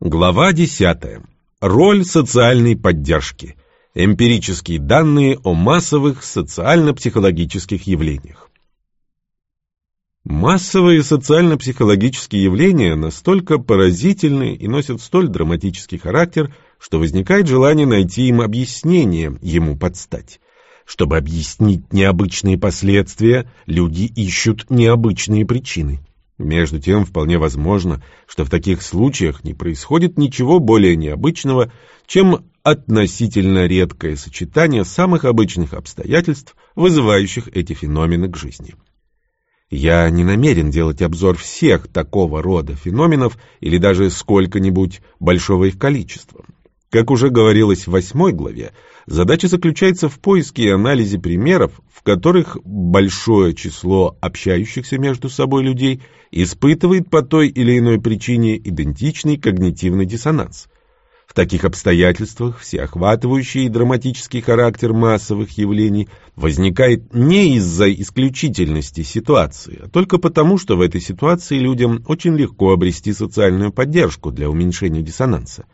Глава 10. Роль социальной поддержки. Эмпирические данные о массовых социально-психологических явлениях. Массовые социально-психологические явления настолько поразительны и носят столь драматический характер, что возникает желание найти им объяснение, ему подстать. Чтобы объяснить необычные последствия, люди ищут необычные причины. Между тем, вполне возможно, что в таких случаях не происходит ничего более необычного, чем относительно редкое сочетание самых обычных обстоятельств, вызывающих эти феномены к жизни. Я не намерен делать обзор всех такого рода феноменов или даже сколько-нибудь большого их количества. Как уже говорилось в восьмой главе, задача заключается в поиске и анализе примеров, в которых большое число общающихся между собой людей испытывает по той или иной причине идентичный когнитивный диссонанс. В таких обстоятельствах всеохватывающий и драматический характер массовых явлений возникает не из-за исключительности ситуации, а только потому, что в этой ситуации людям очень легко обрести социальную поддержку для уменьшения диссонанса.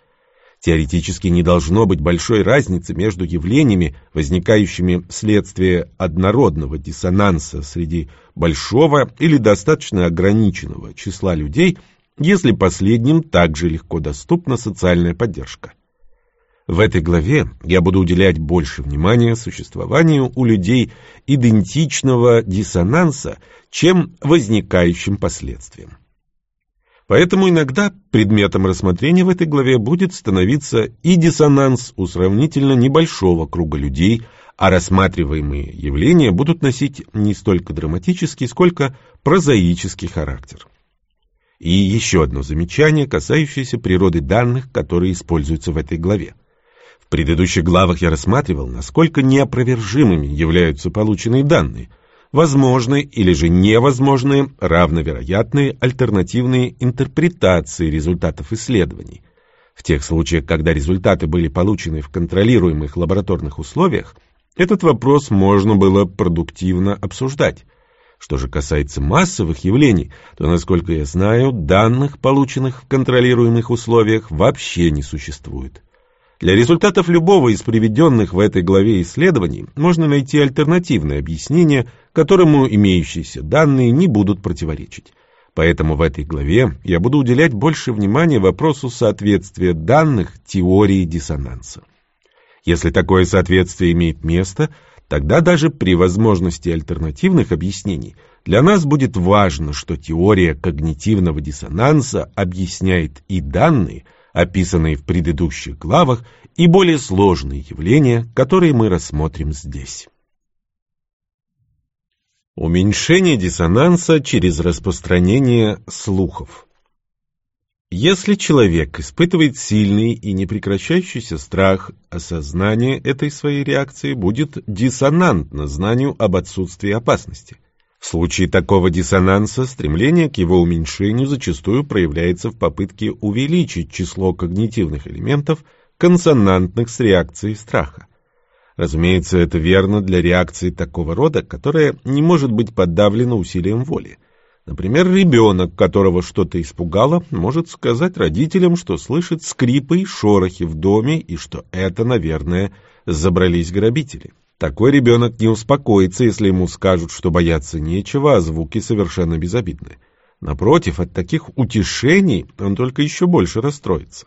Теоретически не должно быть большой разницы между явлениями, возникающими вследствие однородного диссонанса среди большого или достаточно ограниченного числа людей, если последним также легко доступна социальная поддержка. В этой главе я буду уделять больше внимания существованию у людей идентичного диссонанса, чем возникающим последствиям. Поэтому иногда предметом рассмотрения в этой главе будет становиться и диссонанс у сравнительно небольшого круга людей, а рассматриваемые явления будут носить не столько драматический, сколько прозаический характер. И еще одно замечание, касающееся природы данных, которые используются в этой главе. В предыдущих главах я рассматривал, насколько неопровержимыми являются полученные данные – возможны или же невозможны равновероятные альтернативные интерпретации результатов исследований. В тех случаях, когда результаты были получены в контролируемых лабораторных условиях, этот вопрос можно было продуктивно обсуждать. Что же касается массовых явлений, то, насколько я знаю, данных, полученных в контролируемых условиях, вообще не существует. Для результатов любого из приведенных в этой главе исследований можно найти альтернативное объяснение, которому имеющиеся данные не будут противоречить. Поэтому в этой главе я буду уделять больше внимания вопросу соответствия данных теории диссонанса. Если такое соответствие имеет место, тогда даже при возможности альтернативных объяснений для нас будет важно, что теория когнитивного диссонанса объясняет и данные – описанные в предыдущих главах, и более сложные явления, которые мы рассмотрим здесь. Уменьшение диссонанса через распространение слухов. Если человек испытывает сильный и непрекращающийся страх, осознание этой своей реакции будет диссонантно знанию об отсутствии опасности. В случае такого диссонанса стремление к его уменьшению зачастую проявляется в попытке увеличить число когнитивных элементов, консонантных с реакцией страха. Разумеется, это верно для реакции такого рода, которая не может быть подавлена усилием воли. Например, ребенок, которого что-то испугало, может сказать родителям, что слышит скрипы и шорохи в доме и что это, наверное, забрались грабители. Такой ребенок не успокоится, если ему скажут, что бояться нечего, а звуки совершенно безобидны. Напротив, от таких утешений он только еще больше расстроится.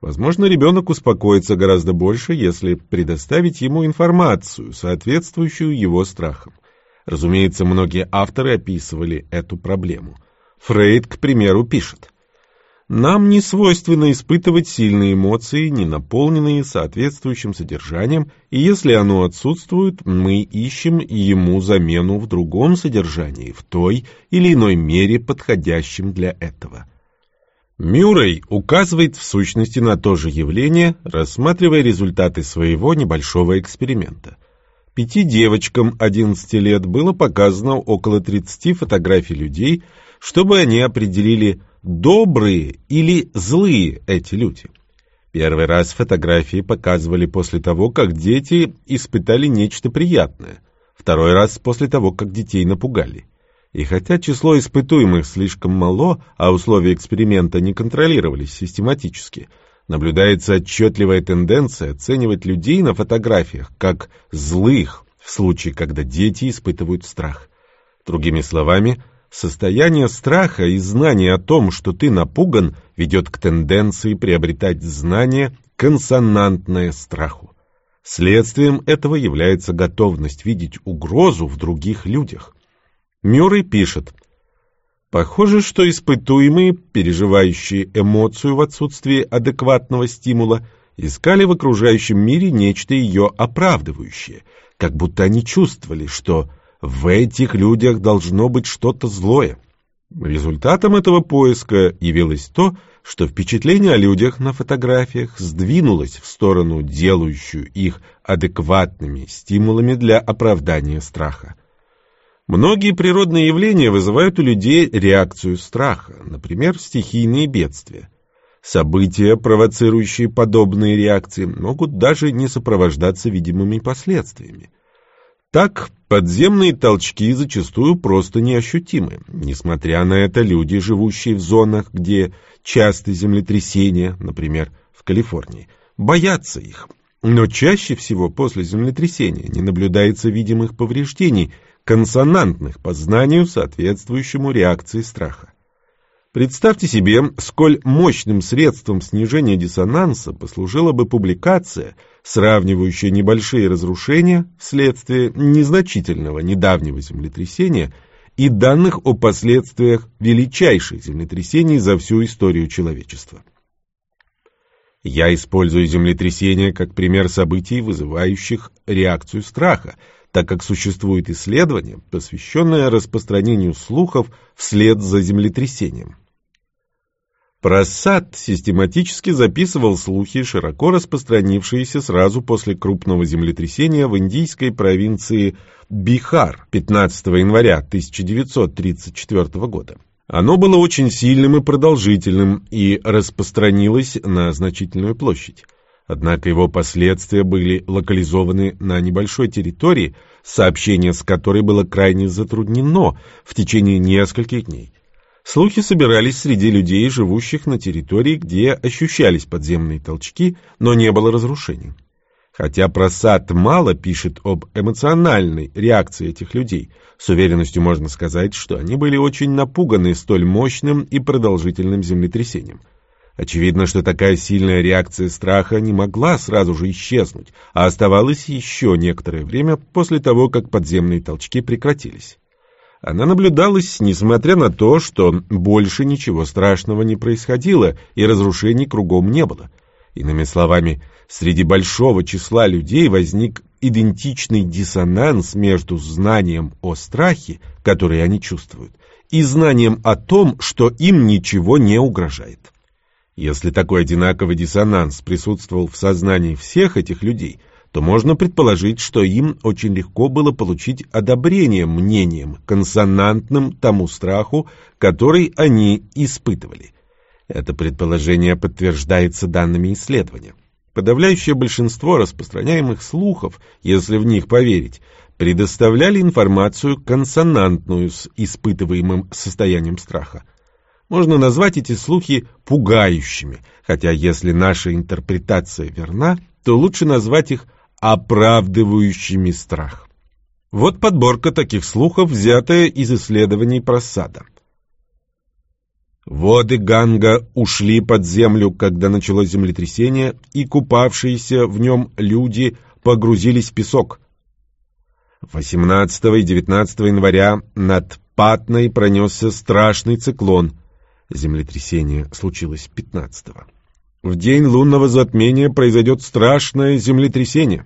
Возможно, ребенок успокоится гораздо больше, если предоставить ему информацию, соответствующую его страхам. Разумеется, многие авторы описывали эту проблему. Фрейд, к примеру, пишет – нам не свойственно испытывать сильные эмоции, не наполненные соответствующим содержанием, и если оно отсутствует, мы ищем ему замену в другом содержании, в той или иной мере подходящем для этого. Мюррей указывает в сущности на то же явление, рассматривая результаты своего небольшого эксперимента. Пяти девочкам 11 лет было показано около 30 фотографий людей, чтобы они определили, добрые или злые эти люди. Первый раз фотографии показывали после того, как дети испытали нечто приятное. Второй раз после того, как детей напугали. И хотя число испытуемых слишком мало, а условия эксперимента не контролировались систематически, наблюдается отчетливая тенденция оценивать людей на фотографиях как злых в случае, когда дети испытывают страх. Другими словами, состояние страха и знание о том, что ты напуган, ведет к тенденции приобретать знание, консонантное страху. Следствием этого является готовность видеть угрозу в других людях. Мюррей пишет, «Похоже, что испытуемые, переживающие эмоцию в отсутствии адекватного стимула, искали в окружающем мире нечто ее оправдывающее, как будто они чувствовали, что в этих людях должно быть что-то злое. Результатом этого поиска явилось то, что впечатление о людях на фотографиях сдвинулось в сторону, делающую их адекватными стимулами для оправдания страха. Многие природные явления вызывают у людей реакцию страха, например, стихийные бедствия. События, провоцирующие подобные реакции, могут даже не сопровождаться видимыми последствиями. Так, подземные толчки зачастую просто неощутимы. Несмотря на это, люди, живущие в зонах, где часты землетрясения, например, в Калифорнии, боятся их. Но чаще всего после землетрясения не наблюдается видимых повреждений, консонантных по знанию, соответствующему реакции страха. Представьте себе, сколь мощным средством снижения диссонанса послужила бы публикация, сравнивающая небольшие разрушения вследствие незначительного недавнего землетрясения и данных о последствиях величайших землетрясений за всю историю человечества. Я использую землетрясения как пример событий, вызывающих реакцию страха, так как существует исследование, посвященное распространению слухов вслед за землетрясением. Просад систематически записывал слухи, широко распространившиеся сразу после крупного землетрясения в индийской провинции Бихар 15 января 1934 года. Оно было очень сильным и продолжительным и распространилось на значительную площадь. Однако его последствия были локализованы на небольшой территории, сообщение с которой было крайне затруднено в течение нескольких дней. Слухи собирались среди людей, живущих на территории, где ощущались подземные толчки, но не было разрушений. Хотя просад мало пишет об эмоциональной реакции этих людей, с уверенностью можно сказать, что они были очень напуганы столь мощным и продолжительным землетрясением. Очевидно, что такая сильная реакция страха не могла сразу же исчезнуть, а оставалась еще некоторое время после того, как подземные толчки прекратились. Она наблюдалась, несмотря на то, что больше ничего страшного не происходило и разрушений кругом не было. Иными словами, среди большого числа людей возник идентичный диссонанс между знанием о страхе, который они чувствуют, и знанием о том, что им ничего не угрожает. Если такой одинаковый диссонанс присутствовал в сознании всех этих людей – то можно предположить, что им очень легко было получить одобрение мнением, консонантным тому страху, который они испытывали. Это предположение подтверждается данными исследования. Подавляющее большинство распространяемых слухов, если в них поверить, предоставляли информацию консонантную с испытываемым состоянием страха. Можно назвать эти слухи пугающими, хотя если наша интерпретация верна, то лучше назвать их оправдывающими страх. Вот подборка таких слухов, взятая из исследований просада. Воды Ганга ушли под землю, когда началось землетрясение, и купавшиеся в нем люди погрузились в песок. 18 и 19 января над Патной пронесся страшный циклон. Землетрясение случилось 15 -го. В день лунного затмения произойдет страшное землетрясение.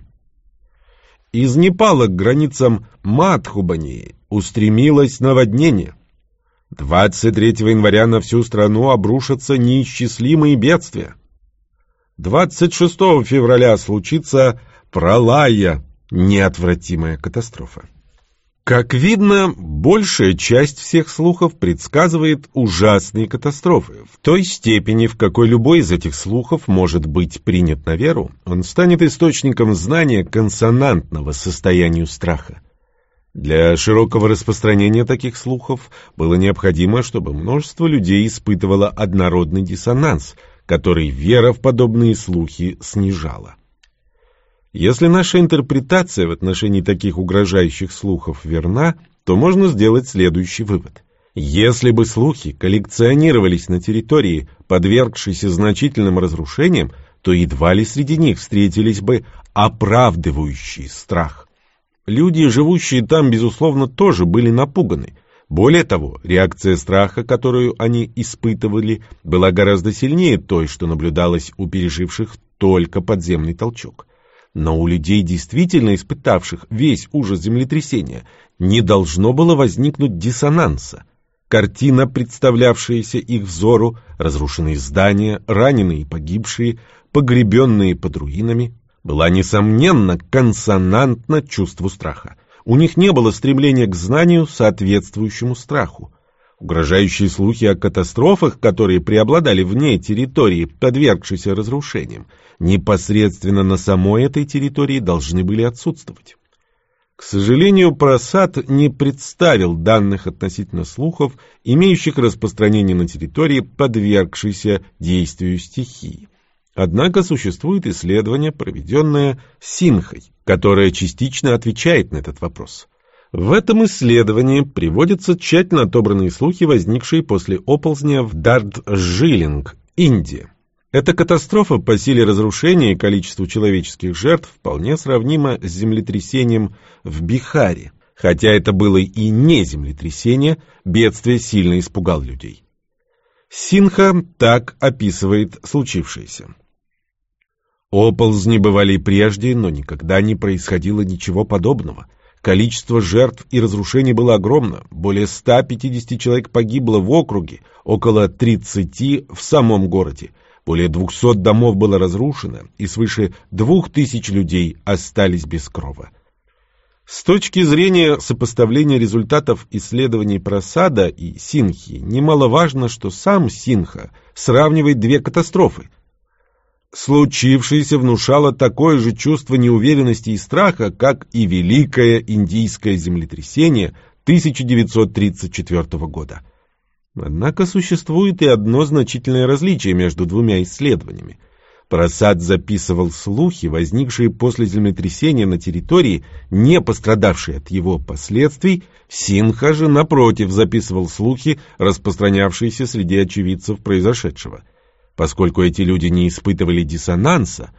Из Непала к границам Мадхубани устремилось наводнение. 23 января на всю страну обрушатся неисчислимые бедствия. 26 февраля случится пролая, неотвратимая катастрофа. Как видно, большая часть всех слухов предсказывает ужасные катастрофы. В той степени, в какой любой из этих слухов может быть принят на веру, он станет источником знания консонантного состоянию страха. Для широкого распространения таких слухов было необходимо, чтобы множество людей испытывало однородный диссонанс, который вера в подобные слухи снижала. Если наша интерпретация в отношении таких угрожающих слухов верна, то можно сделать следующий вывод. Если бы слухи коллекционировались на территории, подвергшейся значительным разрушениям, то едва ли среди них встретились бы оправдывающие страх. Люди, живущие там, безусловно, тоже были напуганы. Более того, реакция страха, которую они испытывали, была гораздо сильнее той, что наблюдалась у переживших только подземный толчок. Но у людей, действительно испытавших весь ужас землетрясения, не должно было возникнуть диссонанса. Картина, представлявшаяся их взору, разрушенные здания, раненые и погибшие, погребенные под руинами, была, несомненно, консонантна чувству страха. У них не было стремления к знанию, соответствующему страху. Угрожающие слухи о катастрофах, которые преобладали вне территории, подвергшейся разрушениям, непосредственно на самой этой территории должны были отсутствовать. К сожалению, Просад не представил данных относительно слухов, имеющих распространение на территории, подвергшейся действию стихии. Однако существует исследование, проведенное Синхой, которое частично отвечает на этот вопрос. В этом исследовании приводятся тщательно отобранные слухи, возникшие после оползня в Дарджилинг, Индия. Эта катастрофа по силе разрушения и количеству человеческих жертв вполне сравнима с землетрясением в Бихаре. Хотя это было и не землетрясение, бедствие сильно испугал людей. Синха так описывает случившееся. Оползни бывали прежде, но никогда не происходило ничего подобного. Количество жертв и разрушений было огромно. Более 150 человек погибло в округе, около 30 в самом городе. Более 200 домов было разрушено, и свыше 2000 людей остались без крова. С точки зрения сопоставления результатов исследований Просада и Синхи, немаловажно, что сам Синха сравнивает две катастрофы – Случившееся внушало такое же чувство неуверенности и страха, как и Великое Индийское землетрясение 1934 года. Однако существует и одно значительное различие между двумя исследованиями. Просад записывал слухи, возникшие после землетрясения на территории, не пострадавшие от его последствий, Синха же, напротив, записывал слухи, распространявшиеся среди очевидцев произошедшего – Поскольку эти люди не испытывали диссонанса,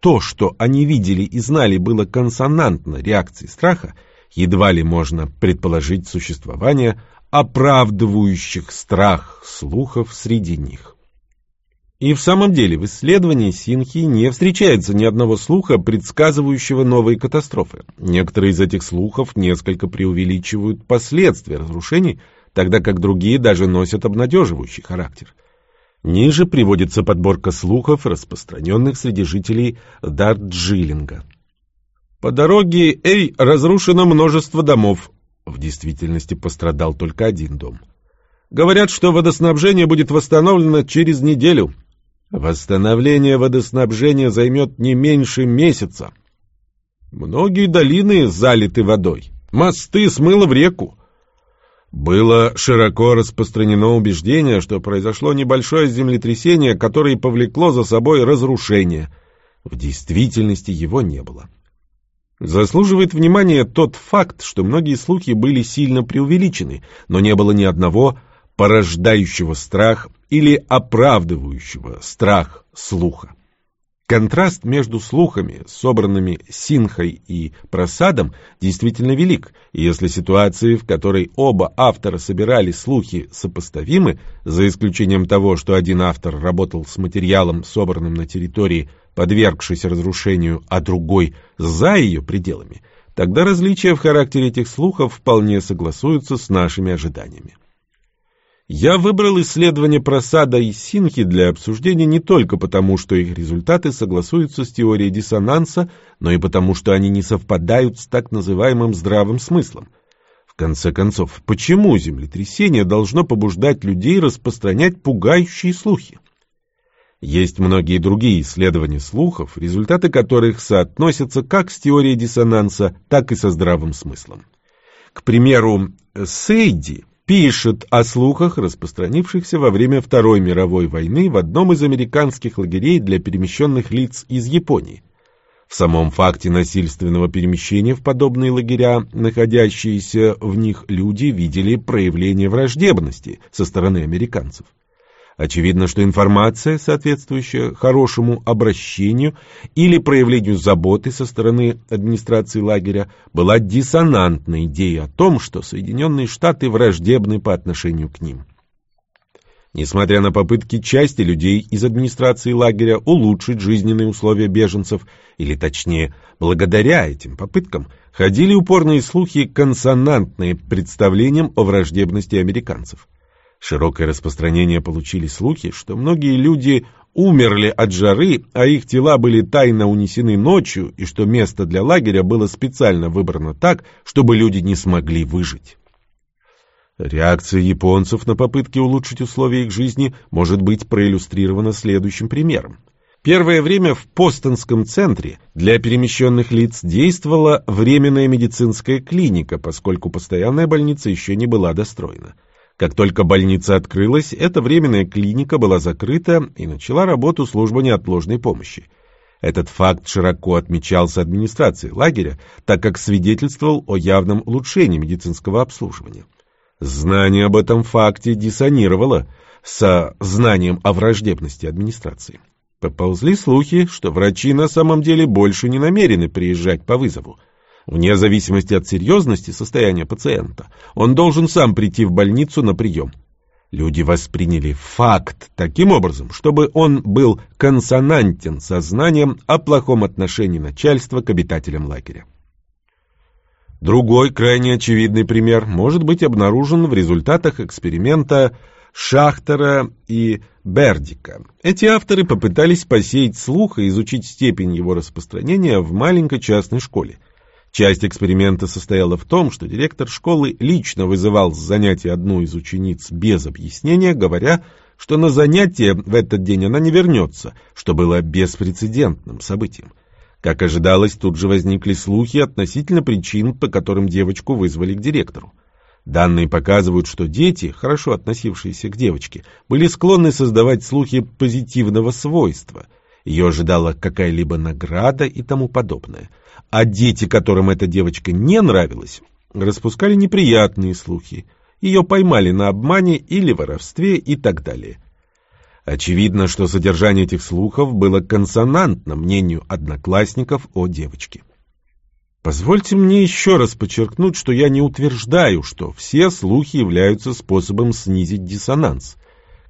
то, что они видели и знали, было консонантно реакции страха, едва ли можно предположить существование оправдывающих страх слухов среди них. И в самом деле в исследовании Синхи не встречается ни одного слуха, предсказывающего новые катастрофы. Некоторые из этих слухов несколько преувеличивают последствия разрушений, тогда как другие даже носят обнадеживающий характер. Ниже приводится подборка слухов, распространенных среди жителей Дарджилинга. По дороге Эй разрушено множество домов. В действительности пострадал только один дом. Говорят, что водоснабжение будет восстановлено через неделю. Восстановление водоснабжения займет не меньше месяца. Многие долины залиты водой. Мосты смыло в реку. Было широко распространено убеждение, что произошло небольшое землетрясение, которое повлекло за собой разрушение. В действительности его не было. Заслуживает внимания тот факт, что многие слухи были сильно преувеличены, но не было ни одного порождающего страх или оправдывающего страх слуха. Контраст между слухами, собранными Синхой и Просадом, действительно велик, и если ситуации, в которой оба автора собирали слухи, сопоставимы, за исключением того, что один автор работал с материалом, собранным на территории, подвергшейся разрушению, а другой за ее пределами, тогда различия в характере этих слухов вполне согласуются с нашими ожиданиями. Я выбрал исследования Просада и Синхи для обсуждения не только потому, что их результаты согласуются с теорией диссонанса, но и потому, что они не совпадают с так называемым здравым смыслом. В конце концов, почему землетрясение должно побуждать людей распространять пугающие слухи? Есть многие другие исследования слухов, результаты которых соотносятся как с теорией диссонанса, так и со здравым смыслом. К примеру, Сейди пишет о слухах, распространившихся во время Второй мировой войны в одном из американских лагерей для перемещенных лиц из Японии. В самом факте насильственного перемещения в подобные лагеря, находящиеся в них люди видели проявление враждебности со стороны американцев. Очевидно, что информация, соответствующая хорошему обращению или проявлению заботы со стороны администрации лагеря, была диссонантной идеей о том, что Соединенные Штаты враждебны по отношению к ним. Несмотря на попытки части людей из администрации лагеря улучшить жизненные условия беженцев, или точнее, благодаря этим попыткам, ходили упорные слухи, консонантные представлениям о враждебности американцев. Широкое распространение получили слухи, что многие люди умерли от жары, а их тела были тайно унесены ночью, и что место для лагеря было специально выбрано так, чтобы люди не смогли выжить. Реакция японцев на попытки улучшить условия их жизни может быть проиллюстрирована следующим примером. Первое время в Постонском центре для перемещенных лиц действовала временная медицинская клиника, поскольку постоянная больница еще не была достроена. Как только больница открылась, эта временная клиника была закрыта и начала работу служба неотложной помощи. Этот факт широко отмечался администрацией лагеря, так как свидетельствовал о явном улучшении медицинского обслуживания. Знание об этом факте диссонировало со знанием о враждебности администрации. Поползли слухи, что врачи на самом деле больше не намерены приезжать по вызову. Вне зависимости от серьезности состояния пациента, он должен сам прийти в больницу на прием. Люди восприняли факт таким образом, чтобы он был консонантен со знанием о плохом отношении начальства к обитателям лагеря. Другой, крайне очевидный пример может быть обнаружен в результатах эксперимента Шахтера и Бердика. Эти авторы попытались посеять слух и изучить степень его распространения в маленькой частной школе – Часть эксперимента состояла в том, что директор школы лично вызывал с занятия одну из учениц без объяснения, говоря, что на занятие в этот день она не вернется, что было беспрецедентным событием. Как ожидалось, тут же возникли слухи относительно причин, по которым девочку вызвали к директору. Данные показывают, что дети, хорошо относившиеся к девочке, были склонны создавать слухи позитивного свойства. Ее ожидала какая-либо награда и тому подобное – а дети, которым эта девочка не нравилась, распускали неприятные слухи. Ее поймали на обмане или воровстве и так далее. Очевидно, что содержание этих слухов было консонантно мнению одноклассников о девочке. Позвольте мне еще раз подчеркнуть, что я не утверждаю, что все слухи являются способом снизить диссонанс.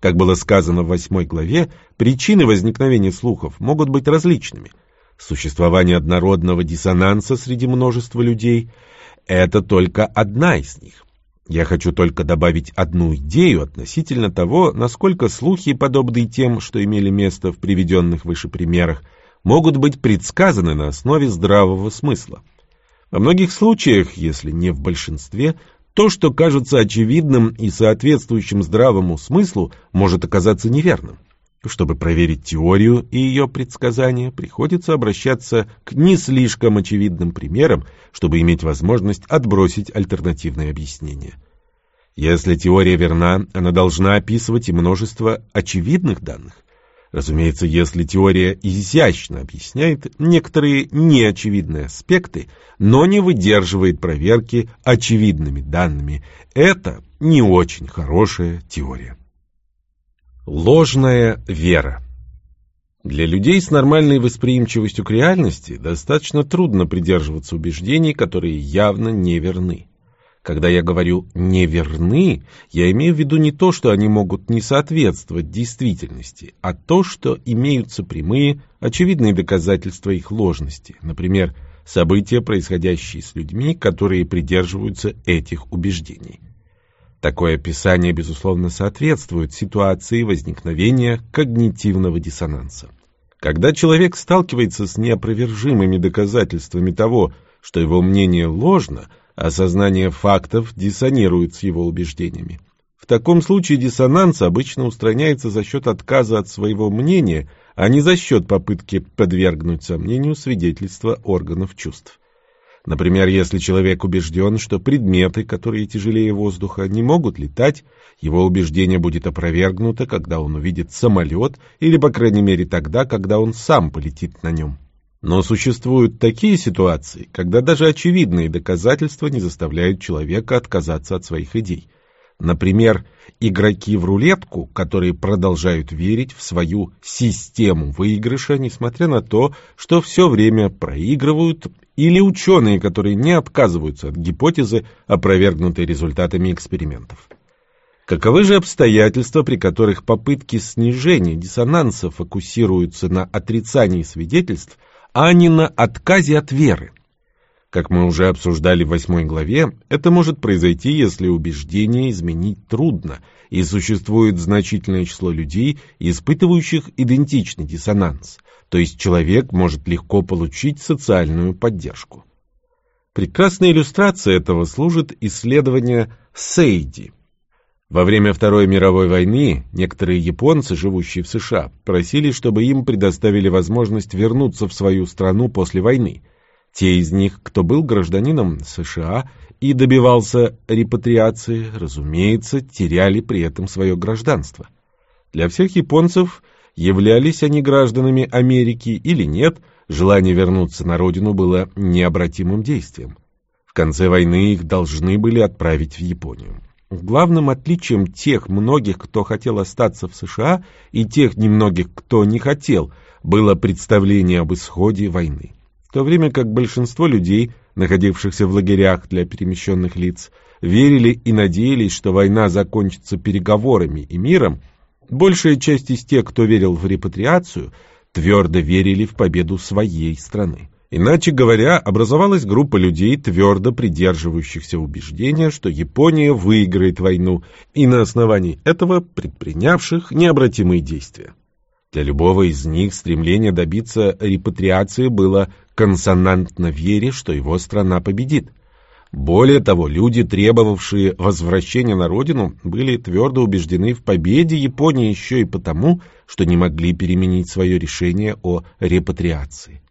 Как было сказано в восьмой главе, причины возникновения слухов могут быть различными – Существование однородного диссонанса среди множества людей – это только одна из них. Я хочу только добавить одну идею относительно того, насколько слухи, подобные тем, что имели место в приведенных выше примерах, могут быть предсказаны на основе здравого смысла. Во многих случаях, если не в большинстве, то, что кажется очевидным и соответствующим здравому смыслу, может оказаться неверным. Чтобы проверить теорию и ее предсказания, приходится обращаться к не слишком очевидным примерам, чтобы иметь возможность отбросить альтернативные объяснения. Если теория верна, она должна описывать и множество очевидных данных. Разумеется, если теория изящно объясняет некоторые неочевидные аспекты, но не выдерживает проверки очевидными данными, это не очень хорошая теория. Ложная вера. Для людей с нормальной восприимчивостью к реальности достаточно трудно придерживаться убеждений, которые явно неверны. Когда я говорю «неверны», я имею в виду не то, что они могут не соответствовать действительности, а то, что имеются прямые, очевидные доказательства их ложности, например, события, происходящие с людьми, которые придерживаются этих убеждений. Такое описание, безусловно, соответствует ситуации возникновения когнитивного диссонанса. Когда человек сталкивается с неопровержимыми доказательствами того, что его мнение ложно, осознание фактов диссонирует с его убеждениями. В таком случае диссонанс обычно устраняется за счет отказа от своего мнения, а не за счет попытки подвергнуть сомнению свидетельства органов чувств. Например, если человек убежден, что предметы, которые тяжелее воздуха, не могут летать, его убеждение будет опровергнуто, когда он увидит самолет, или, по крайней мере, тогда, когда он сам полетит на нем. Но существуют такие ситуации, когда даже очевидные доказательства не заставляют человека отказаться от своих идей. Например, игроки в рулетку, которые продолжают верить в свою систему выигрыша, несмотря на то, что все время проигрывают, или ученые, которые не отказываются от гипотезы, опровергнутой результатами экспериментов. Каковы же обстоятельства, при которых попытки снижения диссонанса фокусируются на отрицании свидетельств, а не на отказе от веры? Как мы уже обсуждали в восьмой главе, это может произойти, если убеждение изменить трудно, и существует значительное число людей, испытывающих идентичный диссонанс, то есть человек может легко получить социальную поддержку. Прекрасной иллюстрацией этого служит исследование Сейди. Во время Второй мировой войны некоторые японцы, живущие в США, просили, чтобы им предоставили возможность вернуться в свою страну после войны – те из них, кто был гражданином США и добивался репатриации, разумеется, теряли при этом свое гражданство. Для всех японцев, являлись они гражданами Америки или нет, желание вернуться на родину было необратимым действием. В конце войны их должны были отправить в Японию. Главным отличием тех многих, кто хотел остаться в США, и тех немногих, кто не хотел, было представление об исходе войны то время как большинство людей, находившихся в лагерях для перемещенных лиц, верили и надеялись, что война закончится переговорами и миром, большая часть из тех, кто верил в репатриацию, твердо верили в победу своей страны. Иначе говоря, образовалась группа людей, твердо придерживающихся убеждения, что Япония выиграет войну, и на основании этого предпринявших необратимые действия. Для любого из них стремление добиться репатриации было консонантно вере, что его страна победит. Более того, люди, требовавшие возвращения на родину, были твердо убеждены в победе Японии еще и потому, что не могли переменить свое решение о репатриации.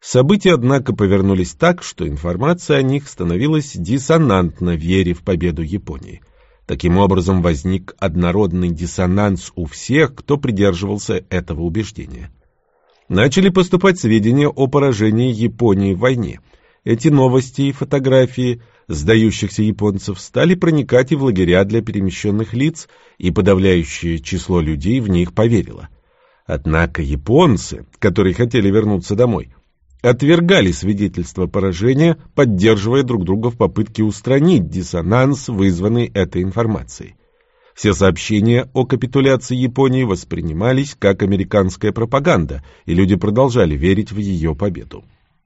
События, однако, повернулись так, что информация о них становилась диссонантна вере в победу Японии. Таким образом, возник однородный диссонанс у всех, кто придерживался этого убеждения начали поступать сведения о поражении Японии в войне. Эти новости и фотографии сдающихся японцев стали проникать и в лагеря для перемещенных лиц, и подавляющее число людей в них поверило. Однако японцы, которые хотели вернуться домой, отвергали свидетельства поражения, поддерживая друг друга в попытке устранить диссонанс, вызванный этой информацией. Все сообщения о капитуляции Японии воспринимались как американская пропаганда, и люди продолжали верить в ее победу.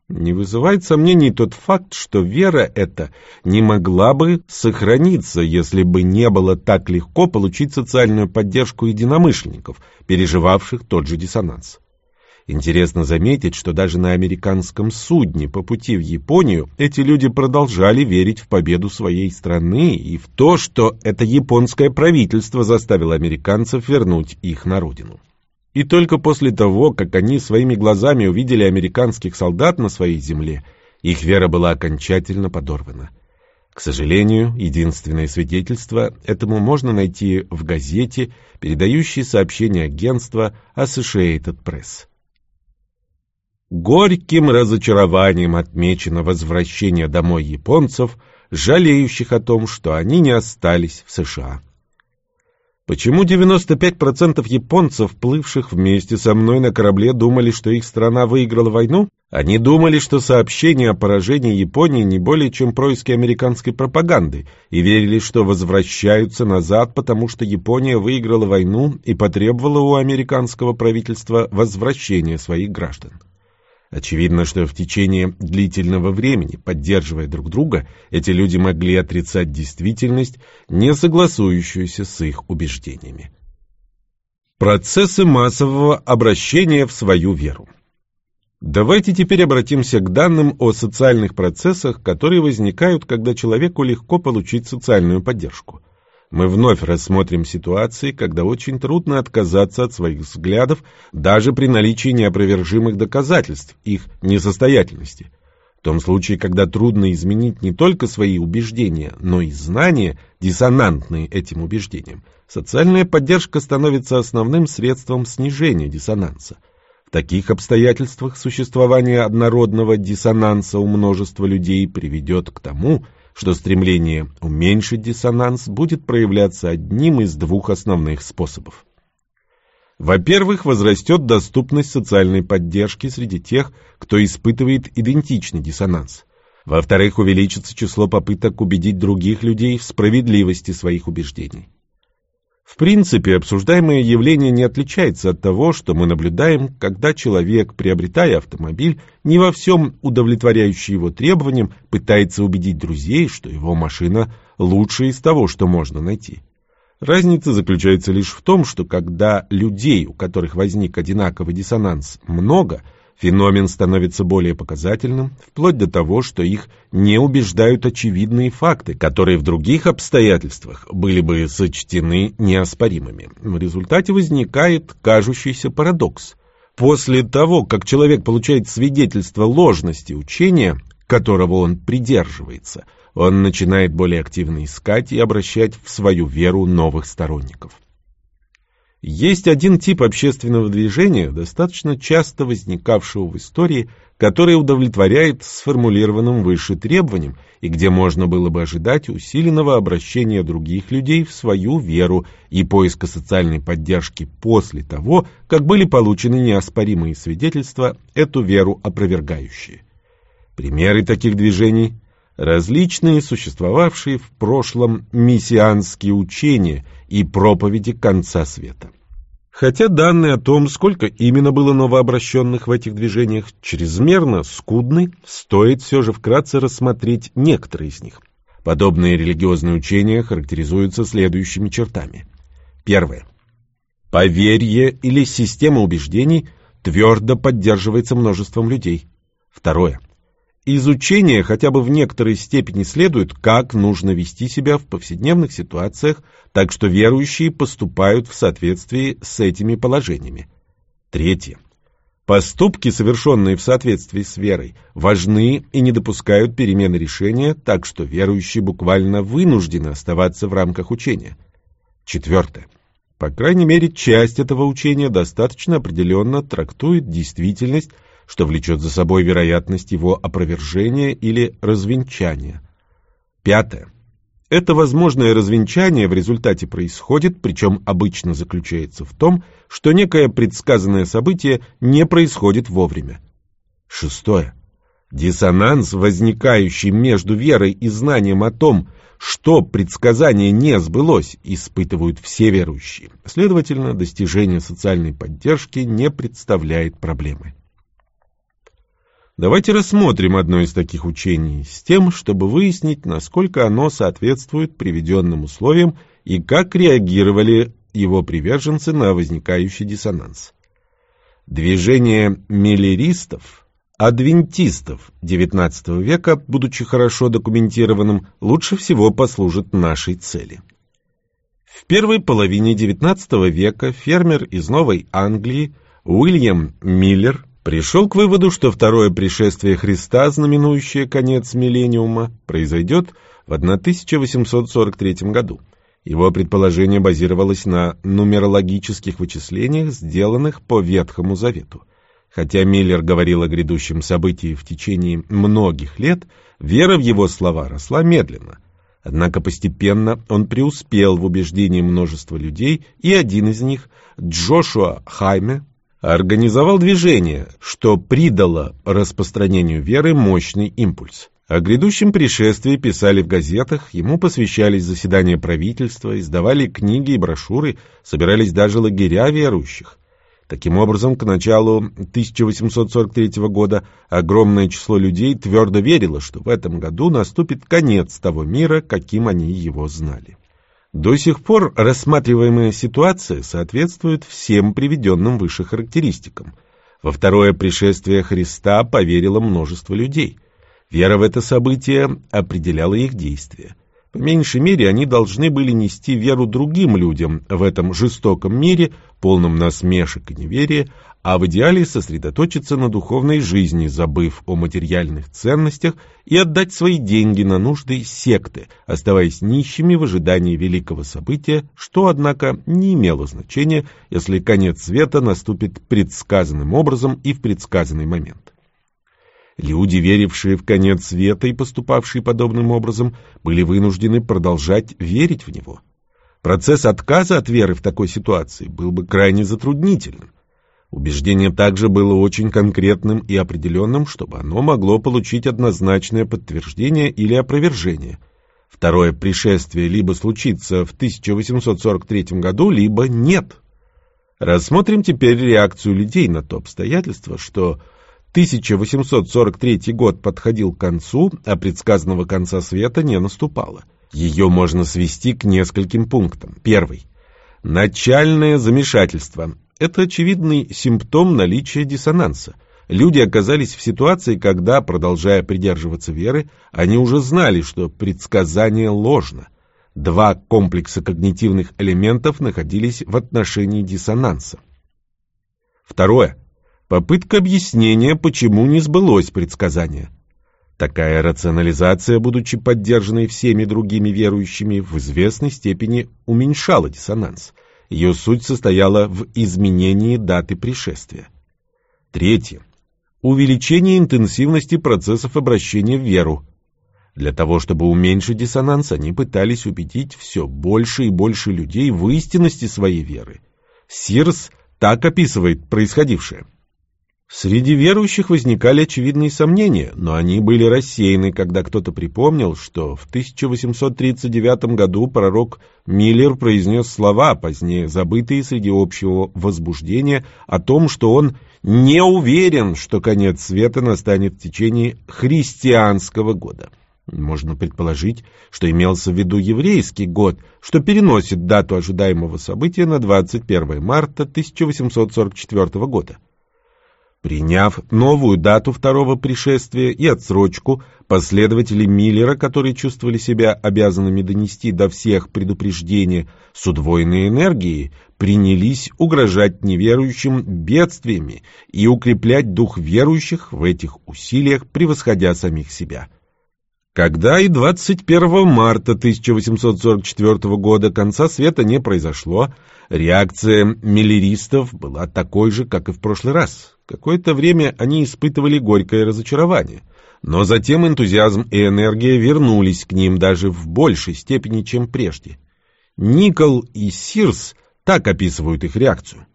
Не вызывает сомнений тот факт, что вера эта не могла бы сохраниться, если бы не было так легко получить социальную поддержку единомышленников, переживавших тот же диссонанс. Интересно заметить, что даже на американском судне по пути в Японию эти люди продолжали верить в победу своей страны и в то, что это японское правительство заставило американцев вернуть их на родину. И только после того, как они своими глазами увидели американских солдат на своей земле, их вера была окончательно подорвана. К сожалению, единственное свидетельство этому можно найти в газете, передающей сообщение агентства Associated Press. Горьким разочарованием отмечено возвращение домой японцев, жалеющих о том, что они не остались в США. Почему 95% японцев, плывших вместе со мной на корабле, думали, что их страна выиграла войну? Они думали, что сообщение о поражении Японии не более чем происки американской пропаганды, и верили, что возвращаются назад, потому что Япония выиграла войну и потребовала у американского правительства возвращения своих граждан. Очевидно, что в течение длительного времени, поддерживая друг друга, эти люди могли отрицать действительность, не согласующуюся с их убеждениями. Процессы массового обращения в свою веру. Давайте теперь обратимся к данным о социальных процессах, которые возникают, когда человеку легко получить социальную поддержку мы вновь рассмотрим ситуации, когда очень трудно отказаться от своих взглядов даже при наличии неопровержимых доказательств их несостоятельности. В том случае, когда трудно изменить не только свои убеждения, но и знания, диссонантные этим убеждениям, социальная поддержка становится основным средством снижения диссонанса. В таких обстоятельствах существование однородного диссонанса у множества людей приведет к тому, что стремление уменьшить диссонанс будет проявляться одним из двух основных способов. Во-первых, возрастет доступность социальной поддержки среди тех, кто испытывает идентичный диссонанс. Во-вторых, увеличится число попыток убедить других людей в справедливости своих убеждений. В принципе, обсуждаемое явление не отличается от того, что мы наблюдаем, когда человек, приобретая автомобиль, не во всем удовлетворяющий его требованиям, пытается убедить друзей, что его машина лучше из того, что можно найти. Разница заключается лишь в том, что когда людей, у которых возник одинаковый диссонанс, много, феномен становится более показательным, вплоть до того, что их не убеждают очевидные факты, которые в других обстоятельствах были бы сочтены неоспоримыми. В результате возникает кажущийся парадокс. После того, как человек получает свидетельство ложности учения, которого он придерживается – он начинает более активно искать и обращать в свою веру новых сторонников. Есть один тип общественного движения, достаточно часто возникавшего в истории, который удовлетворяет сформулированным выше требованиям и где можно было бы ожидать усиленного обращения других людей в свою веру и поиска социальной поддержки после того, как были получены неоспоримые свидетельства, эту веру опровергающие. Примеры таких движений – различные существовавшие в прошлом мессианские учения и проповеди конца света. Хотя данные о том, сколько именно было новообращенных в этих движениях, чрезмерно скудны, стоит все же вкратце рассмотреть некоторые из них. Подобные религиозные учения характеризуются следующими чертами. Первое. Поверье или система убеждений твердо поддерживается множеством людей. Второе. Изучение хотя бы в некоторой степени следует, как нужно вести себя в повседневных ситуациях, так что верующие поступают в соответствии с этими положениями. Третье. Поступки, совершенные в соответствии с верой, важны и не допускают перемены решения, так что верующие буквально вынуждены оставаться в рамках учения. Четвертое. По крайней мере, часть этого учения достаточно определенно трактует действительность что влечет за собой вероятность его опровержения или развенчания. Пятое. Это возможное развенчание в результате происходит, причем обычно заключается в том, что некое предсказанное событие не происходит вовремя. Шестое. Диссонанс, возникающий между верой и знанием о том, что предсказание не сбылось, испытывают все верующие. Следовательно, достижение социальной поддержки не представляет проблемы. Давайте рассмотрим одно из таких учений с тем, чтобы выяснить, насколько оно соответствует приведенным условиям и как реагировали его приверженцы на возникающий диссонанс. Движение миллеристов, адвентистов XIX века, будучи хорошо документированным, лучше всего послужит нашей цели. В первой половине XIX века фермер из Новой Англии Уильям Миллер пришел к выводу, что второе пришествие Христа, знаменующее конец миллениума, произойдет в 1843 году. Его предположение базировалось на нумерологических вычислениях, сделанных по Ветхому Завету. Хотя Миллер говорил о грядущем событии в течение многих лет, вера в его слова росла медленно. Однако постепенно он преуспел в убеждении множества людей, и один из них, Джошуа Хайме, организовал движение, что придало распространению веры мощный импульс. О грядущем пришествии писали в газетах, ему посвящались заседания правительства, издавали книги и брошюры, собирались даже лагеря верующих. Таким образом, к началу 1843 года огромное число людей твердо верило, что в этом году наступит конец того мира, каким они его знали. До сих пор рассматриваемая ситуация соответствует всем приведенным выше характеристикам. Во второе пришествие Христа поверило множество людей. Вера в это событие определяла их действия. По меньшей мере, они должны были нести веру другим людям в этом жестоком мире, полном насмешек и неверия, а в идеале сосредоточиться на духовной жизни, забыв о материальных ценностях, и отдать свои деньги на нужды секты, оставаясь нищими в ожидании великого события, что, однако, не имело значения, если конец света наступит предсказанным образом и в предсказанный момент. Люди, верившие в конец света и поступавшие подобным образом, были вынуждены продолжать верить в него. Процесс отказа от веры в такой ситуации был бы крайне затруднительным. Убеждение также было очень конкретным и определенным, чтобы оно могло получить однозначное подтверждение или опровержение. Второе пришествие либо случится в 1843 году, либо нет. Рассмотрим теперь реакцию людей на то обстоятельство, что 1843 год подходил к концу, а предсказанного конца света не наступало. Ее можно свести к нескольким пунктам. Первый. Начальное замешательство. Это очевидный симптом наличия диссонанса. Люди оказались в ситуации, когда, продолжая придерживаться веры, они уже знали, что предсказание ложно. Два комплекса когнитивных элементов находились в отношении диссонанса. Второе. Попытка объяснения, почему не сбылось предсказание. Такая рационализация, будучи поддержанной всеми другими верующими, в известной степени уменьшала диссонанс. Ее суть состояла в изменении даты пришествия. Третье. Увеличение интенсивности процессов обращения в веру. Для того, чтобы уменьшить диссонанс, они пытались убедить все больше и больше людей в истинности своей веры. Сирс так описывает происходившее. Среди верующих возникали очевидные сомнения, но они были рассеяны, когда кто-то припомнил, что в 1839 году пророк Миллер произнес слова, позднее забытые среди общего возбуждения, о том, что он не уверен, что конец света настанет в течение христианского года. Можно предположить, что имелся в виду еврейский год, что переносит дату ожидаемого события на 21 марта 1844 года. Приняв новую дату второго пришествия и отсрочку, последователи Миллера, которые чувствовали себя обязанными донести до всех предупреждения с удвоенной энергией, принялись угрожать неверующим бедствиями и укреплять дух верующих в этих усилиях, превосходя самих себя. Когда и 21 марта 1844 года конца света не произошло, реакция миллеристов была такой же, как и в прошлый раз. Какое-то время они испытывали горькое разочарование, но затем энтузиазм и энергия вернулись к ним даже в большей степени, чем прежде. Никол и Сирс так описывают их реакцию.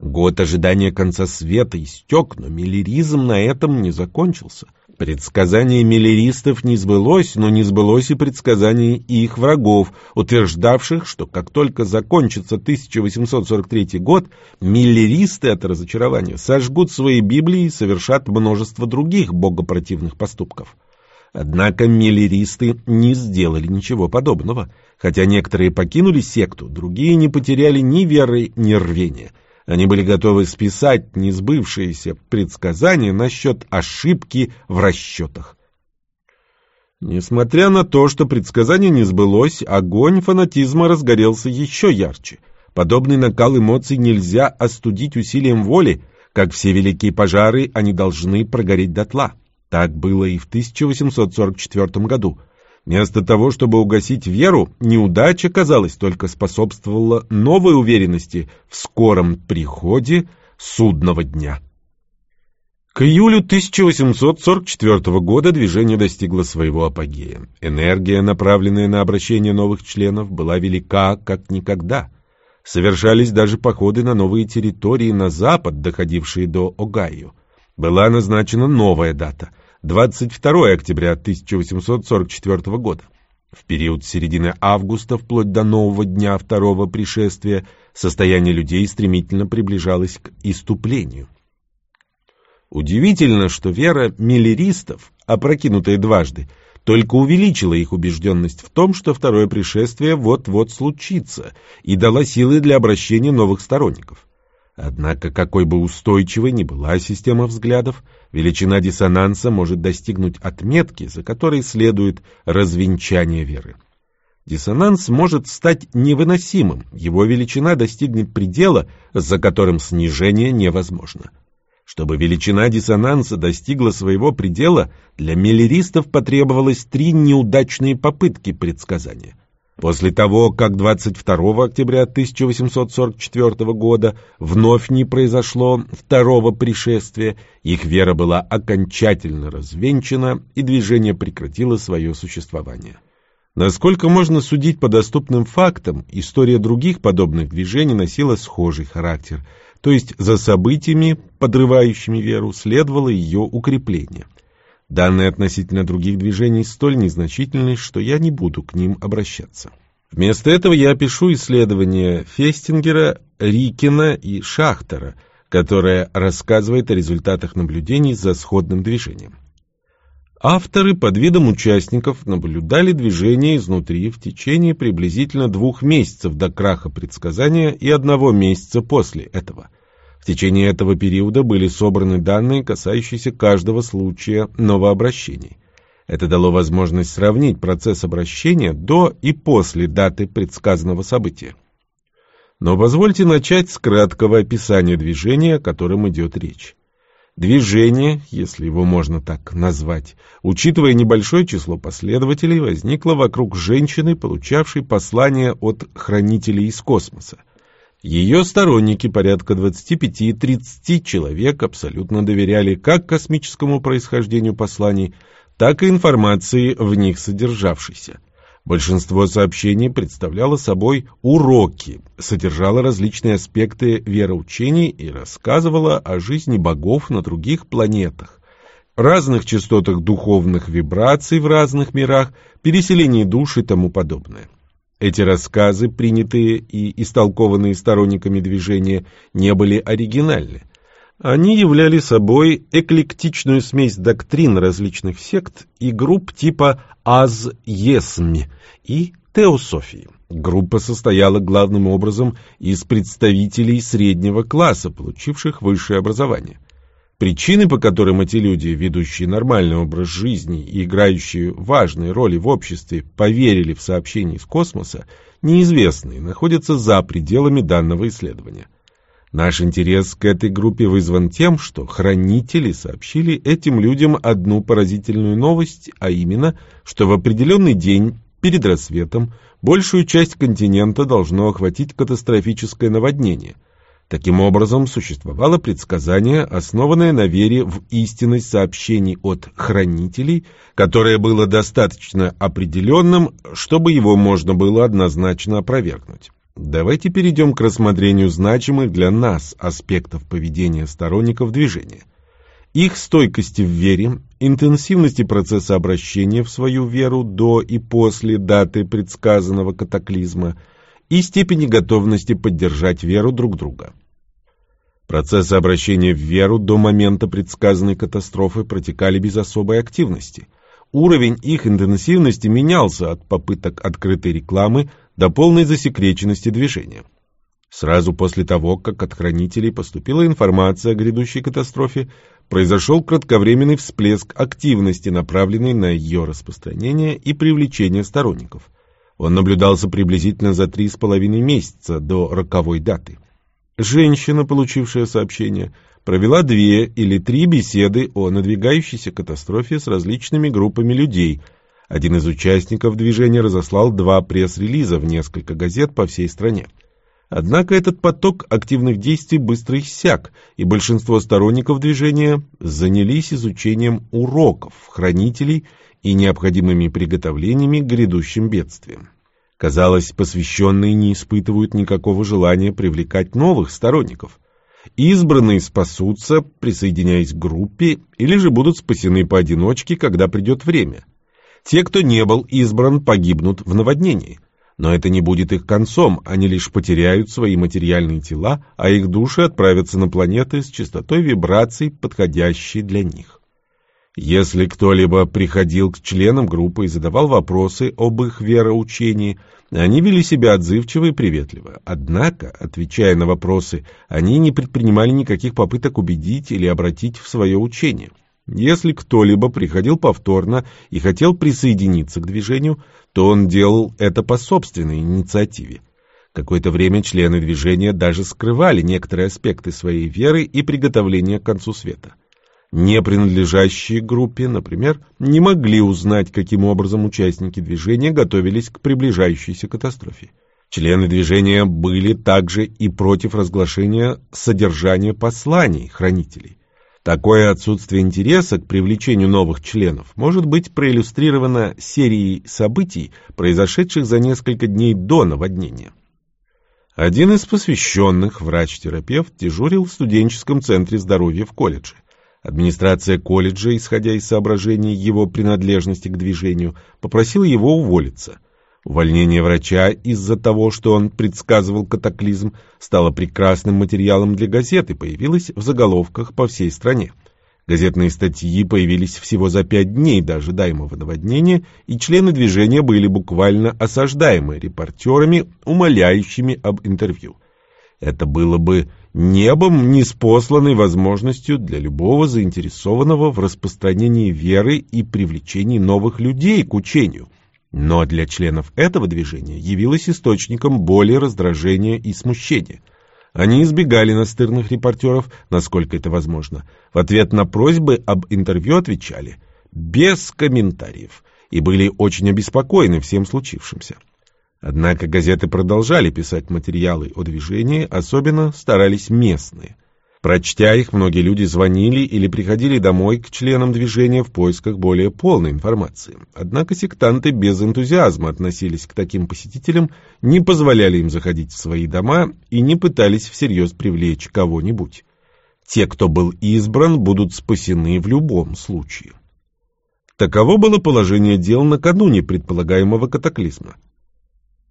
Год ожидания конца света истек, но миллеризм на этом не закончился — Предсказание миллеристов не сбылось, но не сбылось и предсказание их врагов, утверждавших, что как только закончится 1843 год, миллеристы от разочарования сожгут свои Библии и совершат множество других богопротивных поступков. Однако миллеристы не сделали ничего подобного. Хотя некоторые покинули секту, другие не потеряли ни веры, ни рвения – они были готовы списать несбывшиеся предсказания насчет ошибки в расчетах. Несмотря на то, что предсказание не сбылось, огонь фанатизма разгорелся еще ярче. Подобный накал эмоций нельзя остудить усилием воли, как все великие пожары, они должны прогореть дотла. Так было и в 1844 году – Вместо того, чтобы угасить веру, неудача, казалось, только способствовала новой уверенности в скором приходе судного дня. К июлю 1844 года движение достигло своего апогея. Энергия, направленная на обращение новых членов, была велика как никогда. Совершались даже походы на новые территории на запад, доходившие до Огайо. Была назначена новая дата — 22 октября 1844 года. В период с середины августа вплоть до нового дня второго пришествия состояние людей стремительно приближалось к иступлению. Удивительно, что вера миллеристов, опрокинутая дважды, только увеличила их убежденность в том, что второе пришествие вот-вот случится, и дала силы для обращения новых сторонников. Однако, какой бы устойчивой ни была система взглядов, величина диссонанса может достигнуть отметки, за которой следует развенчание веры. Диссонанс может стать невыносимым, его величина достигнет предела, за которым снижение невозможно. Чтобы величина диссонанса достигла своего предела, для миллеристов потребовалось три неудачные попытки предсказания. После того, как 22 октября 1844 года вновь не произошло второго пришествия, их вера была окончательно развенчана, и движение прекратило свое существование. Насколько можно судить по доступным фактам, история других подобных движений носила схожий характер, то есть за событиями, подрывающими веру, следовало ее укрепление. Данные относительно других движений столь незначительны, что я не буду к ним обращаться. Вместо этого я опишу исследование Фестингера, Рикина и Шахтера, которое рассказывает о результатах наблюдений за сходным движением. Авторы под видом участников наблюдали движение изнутри в течение приблизительно двух месяцев до краха предсказания и одного месяца после этого. В течение этого периода были собраны данные, касающиеся каждого случая новообращений. Это дало возможность сравнить процесс обращения до и после даты предсказанного события. Но позвольте начать с краткого описания движения, о котором идет речь. Движение, если его можно так назвать, учитывая небольшое число последователей, возникло вокруг женщины, получавшей послание от хранителей из космоса. Ее сторонники, порядка 25-30 человек, абсолютно доверяли как космическому происхождению посланий, так и информации в них содержавшейся. Большинство сообщений представляло собой уроки, содержало различные аспекты вероучений и рассказывало о жизни богов на других планетах, разных частотах духовных вибраций в разных мирах, переселении душ и тому подобное. Эти рассказы, принятые и истолкованные сторонниками движения, не были оригинальны – они являли собой эклектичную смесь доктрин различных сект и групп типа аз-есми и теософии. Группа состояла главным образом из представителей среднего класса, получивших высшее образование. Причины, по которым эти люди, ведущие нормальный образ жизни и играющие важные роли в обществе, поверили в сообщения из космоса, неизвестны и находятся за пределами данного исследования. Наш интерес к этой группе вызван тем, что хранители сообщили этим людям одну поразительную новость, а именно, что в определенный день перед рассветом большую часть континента должно охватить катастрофическое наводнение. Таким образом, существовало предсказание, основанное на вере в истинность сообщений от хранителей, которое было достаточно определенным, чтобы его можно было однозначно опровергнуть. Давайте перейдем к рассмотрению значимых для нас аспектов поведения сторонников движения. Их стойкости в вере, интенсивности процесса обращения в свою веру до и после даты предсказанного катаклизма и степени готовности поддержать веру друг друга. Процессы обращения в веру до момента предсказанной катастрофы протекали без особой активности. Уровень их интенсивности менялся от попыток открытой рекламы до полной засекреченности движения. Сразу после того, как от хранителей поступила информация о грядущей катастрофе, произошел кратковременный всплеск активности, направленный на ее распространение и привлечение сторонников. Он наблюдался приблизительно за три с половиной месяца до роковой даты. Женщина, получившая сообщение, провела две или три беседы о надвигающейся катастрофе с различными группами людей – один из участников движения разослал два пресс-релиза в несколько газет по всей стране. Однако этот поток активных действий быстро иссяк, и большинство сторонников движения занялись изучением уроков, хранителей и необходимыми приготовлениями к грядущим бедствиям. Казалось, посвященные не испытывают никакого желания привлекать новых сторонников. Избранные спасутся, присоединяясь к группе, или же будут спасены поодиночке, когда придет время – те, кто не был избран, погибнут в наводнении. Но это не будет их концом, они лишь потеряют свои материальные тела, а их души отправятся на планеты с частотой вибраций, подходящей для них. Если кто-либо приходил к членам группы и задавал вопросы об их вероучении, Они вели себя отзывчиво и приветливо. Однако, отвечая на вопросы, они не предпринимали никаких попыток убедить или обратить в свое учение. Если кто-либо приходил повторно и хотел присоединиться к движению, то он делал это по собственной инициативе. Какое-то время члены движения даже скрывали некоторые аспекты своей веры и приготовления к концу света. Не принадлежащие группе, например, не могли узнать, каким образом участники движения готовились к приближающейся катастрофе. Члены движения были также и против разглашения содержания посланий хранителей. Такое отсутствие интереса к привлечению новых членов может быть проиллюстрировано серией событий, произошедших за несколько дней до наводнения. Один из посвященных, врач-терапевт, дежурил в студенческом центре здоровья в колледже. Администрация колледжа, исходя из соображений его принадлежности к движению, попросила его уволиться. Увольнение врача из-за того, что он предсказывал катаклизм, стало прекрасным материалом для газет и появилось в заголовках по всей стране. Газетные статьи появились всего за пять дней до ожидаемого наводнения, и члены движения были буквально осаждаемы репортерами, умоляющими об интервью. Это было бы небом неспосланной возможностью для любого заинтересованного в распространении веры и привлечении новых людей к учению, но для членов этого движения явилось источником боли, раздражения и смущения. Они избегали настырных репортеров, насколько это возможно. В ответ на просьбы об интервью отвечали без комментариев и были очень обеспокоены всем случившимся. Однако газеты продолжали писать материалы о движении, особенно старались местные. Прочтя их, многие люди звонили или приходили домой к членам движения в поисках более полной информации. Однако сектанты без энтузиазма относились к таким посетителям, не позволяли им заходить в свои дома и не пытались всерьез привлечь кого-нибудь. Те, кто был избран, будут спасены в любом случае. Таково было положение дел накануне предполагаемого катаклизма.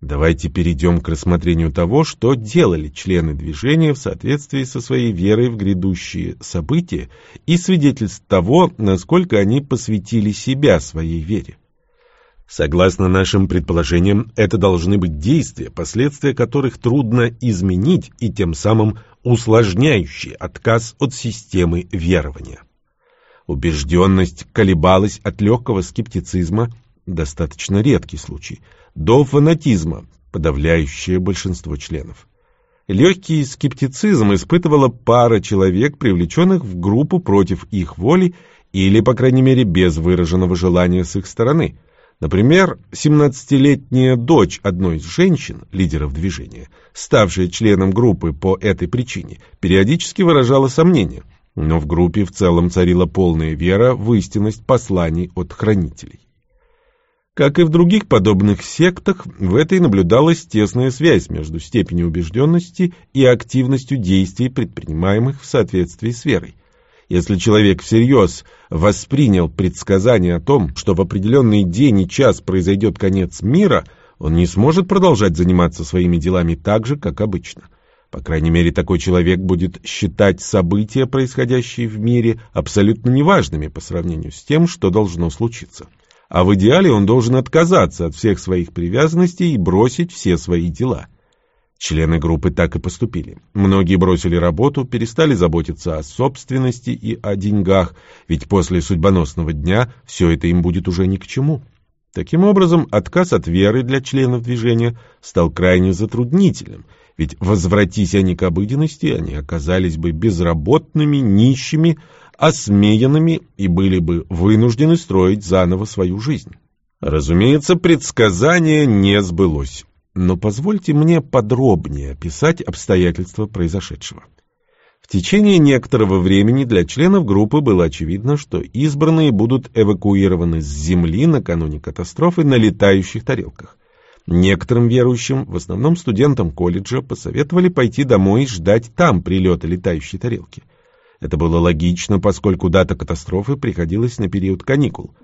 Давайте перейдем к рассмотрению того, что делали члены движения в соответствии со своей верой в грядущие события и свидетельств того, насколько они посвятили себя своей вере. Согласно нашим предположениям, это должны быть действия, последствия которых трудно изменить и тем самым усложняющие отказ от системы верования. Убежденность колебалась от легкого скептицизма, достаточно редкий случай – до фанатизма, подавляющее большинство членов. Легкий скептицизм испытывала пара человек, привлеченных в группу против их воли или, по крайней мере, без выраженного желания с их стороны. Например, 17-летняя дочь одной из женщин, лидеров движения, ставшая членом группы по этой причине, периодически выражала сомнения, но в группе в целом царила полная вера в истинность посланий от хранителей. Как и в других подобных сектах, в этой наблюдалась тесная связь между степенью убежденности и активностью действий, предпринимаемых в соответствии с верой. Если человек всерьез воспринял предсказание о том, что в определенный день и час произойдет конец мира, он не сможет продолжать заниматься своими делами так же, как обычно. По крайней мере, такой человек будет считать события, происходящие в мире, абсолютно неважными по сравнению с тем, что должно случиться а в идеале он должен отказаться от всех своих привязанностей и бросить все свои дела. Члены группы так и поступили. Многие бросили работу, перестали заботиться о собственности и о деньгах, ведь после судьбоносного дня все это им будет уже ни к чему. Таким образом, отказ от веры для членов движения стал крайне затруднительным, ведь возвратись они к обыденности, они оказались бы безработными, нищими, осмеянными и были бы вынуждены строить заново свою жизнь. Разумеется, предсказание не сбылось. Но позвольте мне подробнее описать обстоятельства произошедшего. В течение некоторого времени для членов группы было очевидно, что избранные будут эвакуированы с Земли накануне катастрофы на летающих тарелках. Некоторым верующим, в основном студентам колледжа, посоветовали пойти домой и ждать там прилета летающей тарелки. Это было логично, поскольку дата катастрофы приходилась на период каникул.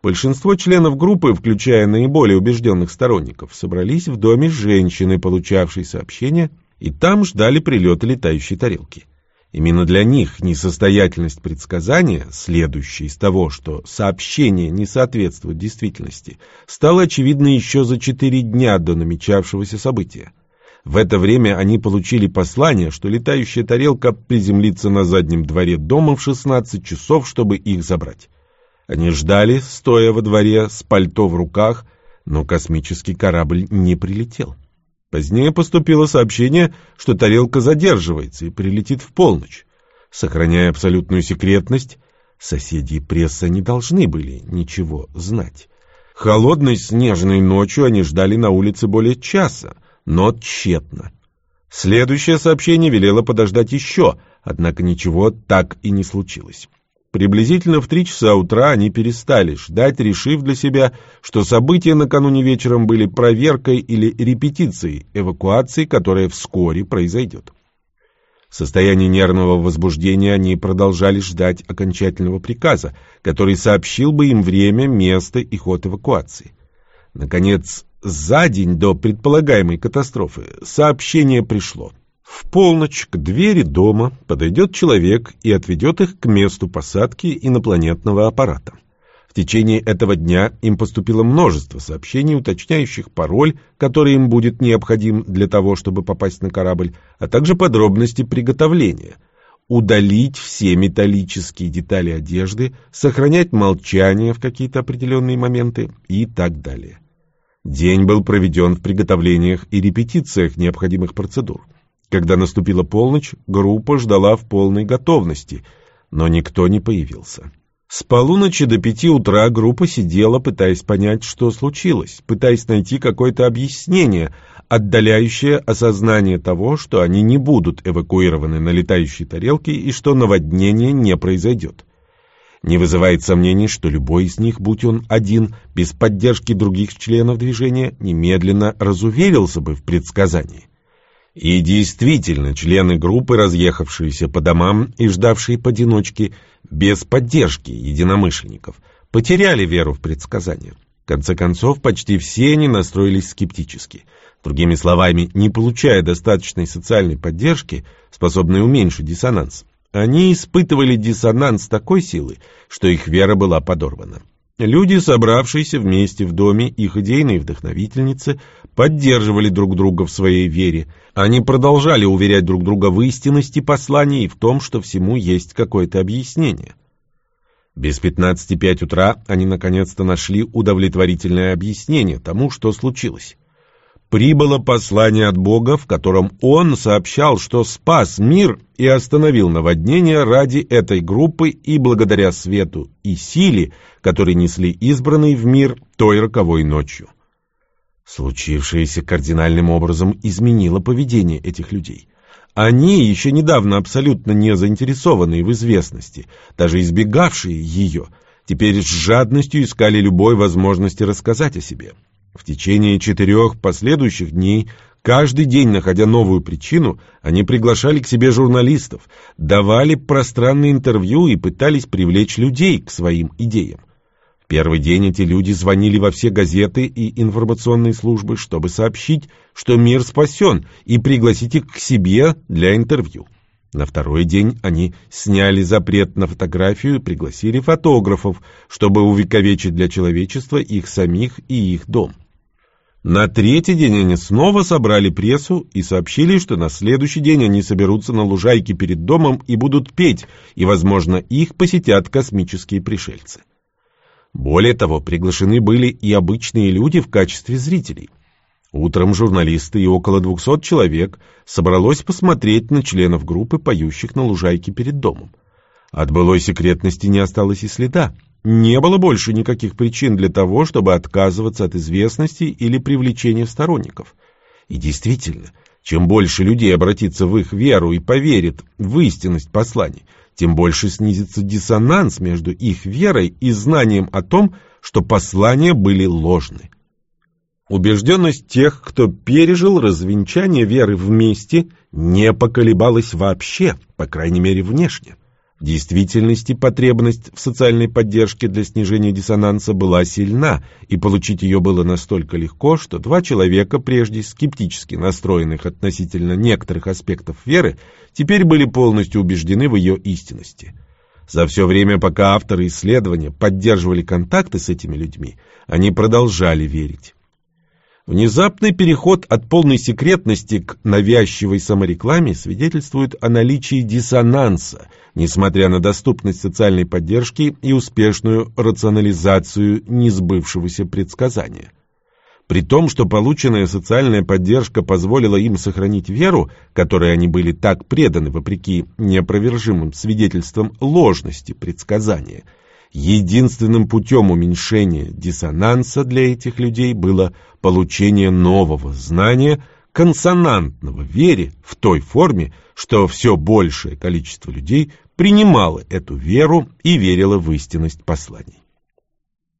Большинство членов группы, включая наиболее убежденных сторонников, собрались в доме женщины, получавшей сообщение, и там ждали прилета летающей тарелки. Именно для них несостоятельность предсказания, следующая из того, что сообщение не соответствует действительности, стала очевидна еще за четыре дня до намечавшегося события. В это время они получили послание, что летающая тарелка приземлится на заднем дворе дома в 16 часов, чтобы их забрать. Они ждали, стоя во дворе, с пальто в руках, но космический корабль не прилетел. Позднее поступило сообщение, что тарелка задерживается и прилетит в полночь. Сохраняя абсолютную секретность, соседи и пресса не должны были ничего знать. Холодной снежной ночью они ждали на улице более часа, но тщетно. Следующее сообщение велело подождать еще, однако ничего так и не случилось. Приблизительно в три часа утра они перестали ждать, решив для себя, что события накануне вечером были проверкой или репетицией эвакуации, которая вскоре произойдет. В состоянии нервного возбуждения они продолжали ждать окончательного приказа, который сообщил бы им время, место и ход эвакуации. Наконец, за день до предполагаемой катастрофы сообщение пришло. В полночь к двери дома подойдет человек и отведет их к месту посадки инопланетного аппарата. В течение этого дня им поступило множество сообщений, уточняющих пароль, который им будет необходим для того, чтобы попасть на корабль, а также подробности приготовления. Удалить все металлические детали одежды, сохранять молчание в какие-то определенные моменты и так далее. День был проведен в приготовлениях и репетициях необходимых процедур. Когда наступила полночь, группа ждала в полной готовности, но никто не появился. С полуночи до пяти утра группа сидела, пытаясь понять, что случилось, пытаясь найти какое-то объяснение, отдаляющее осознание того, что они не будут эвакуированы на летающей тарелке и что наводнение не произойдет. Не вызывает сомнений, что любой из них, будь он один, без поддержки других членов движения, немедленно разуверился бы в предсказании. И действительно, члены группы, разъехавшиеся по домам и ждавшие поодиночке, без поддержки единомышленников, потеряли веру в предсказания. В конце концов, почти все они настроились скептически. Другими словами, не получая достаточной социальной поддержки, способной уменьшить диссонанс, они испытывали диссонанс такой силы, что их вера была подорвана. Люди, собравшиеся вместе в доме, их идейные вдохновительницы, поддерживали друг друга в своей вере. Они продолжали уверять друг друга в истинности послания и в том, что всему есть какое-то объяснение. Без пятнадцати пять утра они наконец-то нашли удовлетворительное объяснение тому, что случилось прибыло послание от Бога, в котором Он сообщал, что спас мир и остановил наводнение ради этой группы и благодаря свету и силе, которые несли избранный в мир той роковой ночью. Случившееся кардинальным образом изменило поведение этих людей. Они, еще недавно абсолютно не заинтересованные в известности, даже избегавшие ее, теперь с жадностью искали любой возможности рассказать о себе. В течение четырех последующих дней, каждый день находя новую причину, они приглашали к себе журналистов, давали пространные интервью и пытались привлечь людей к своим идеям. В первый день эти люди звонили во все газеты и информационные службы, чтобы сообщить, что мир спасен, и пригласить их к себе для интервью. На второй день они сняли запрет на фотографию и пригласили фотографов, чтобы увековечить для человечества их самих и их дом. На третий день они снова собрали прессу и сообщили, что на следующий день они соберутся на лужайке перед домом и будут петь, и, возможно, их посетят космические пришельцы. Более того, приглашены были и обычные люди в качестве зрителей. Утром журналисты и около двухсот человек собралось посмотреть на членов группы, поющих на лужайке перед домом. От былой секретности не осталось и следа. Не было больше никаких причин для того, чтобы отказываться от известности или привлечения сторонников. И действительно, чем больше людей обратится в их веру и поверит в истинность посланий, тем больше снизится диссонанс между их верой и знанием о том, что послания были ложны. Убежденность тех, кто пережил развенчание веры вместе, не поколебалась вообще, по крайней мере внешне. В действительности потребность в социальной поддержке для снижения диссонанса была сильна, и получить ее было настолько легко, что два человека, прежде скептически настроенных относительно некоторых аспектов веры, теперь были полностью убеждены в ее истинности. За все время, пока авторы исследования поддерживали контакты с этими людьми, они продолжали верить. Внезапный переход от полной секретности к навязчивой саморекламе свидетельствует о наличии диссонанса, несмотря на доступность социальной поддержки и успешную рационализацию несбывшегося предсказания. При том, что полученная социальная поддержка позволила им сохранить веру, которой они были так преданы вопреки неопровержимым свидетельствам ложности предсказания – Единственным путем уменьшения диссонанса для этих людей было получение нового знания, консонантного вере в той форме, что все большее количество людей принимало эту веру и верило в истинность посланий.